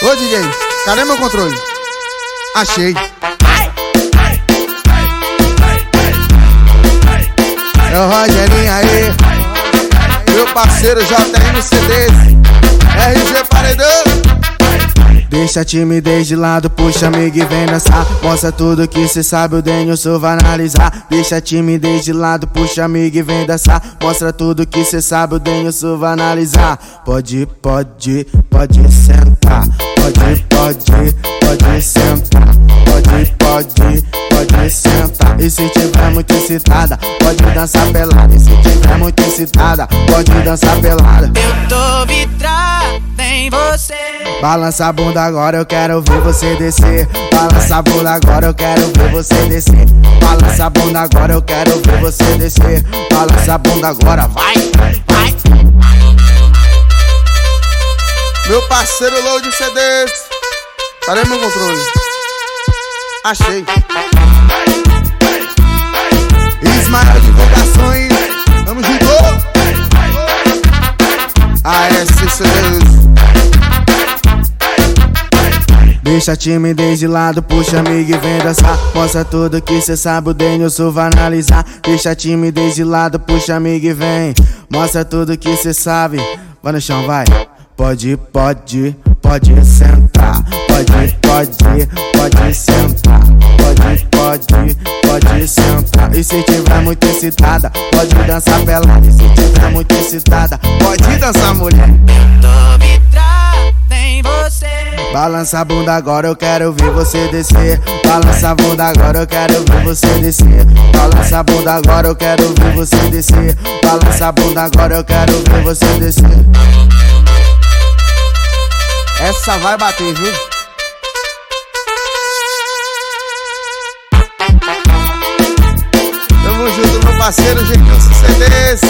Ô DJ, cadê meu controle? Achei. É o Rogerinho aí, meu parceiro JM RG Paredão. Deixa a timidez de lado, puxa amigo e vem dançar. Mostra tudo que cê sabe, o Denilson vai analisar. Deixa a timidez de lado, puxa amigo e vem dançar. Mostra tudo que cê sabe, o Denilson vai analisar. Pode, pode, pode sentar sentar E se tiver muito excitada, pode dançar pelada E se tiver muito excitada, pode dançar pelada Eu tô vidrada em você Balança a bunda agora, eu quero ver você descer. Balança a bunda agora, eu quero ver você descer. Balança a bunda agora, eu quero ver você descer. Balança a bunda agora, vai, vai. Meu parceiro Load CDs. Cadê meu controle? Achei. AS CDs. Deixa a timidez de lado, puxa amigo e vem dançar. Mostra tudo que cê sabe, o Denilson vai analisar. Deixa a timidez de lado, puxa amigo e vem. Mostra tudo que cê sabe, vai no chão, vai. Pode, pode, pode sentar. Pode, pode, pode sentar. Pode, pode, pode sentar. E se tiver muito excitada, pode dançar pelada. E se tiver muito excitada, pode dançar Balança a bunda agora, eu quero ver você descer. Balança a bunda agora, eu quero ver você descer. Balança a bunda agora, eu quero ver você descer. Balança a bunda agora, eu quero ver você descer. Essa vai bater, viu? Tamo junto, meu parceiro Gilson CDs.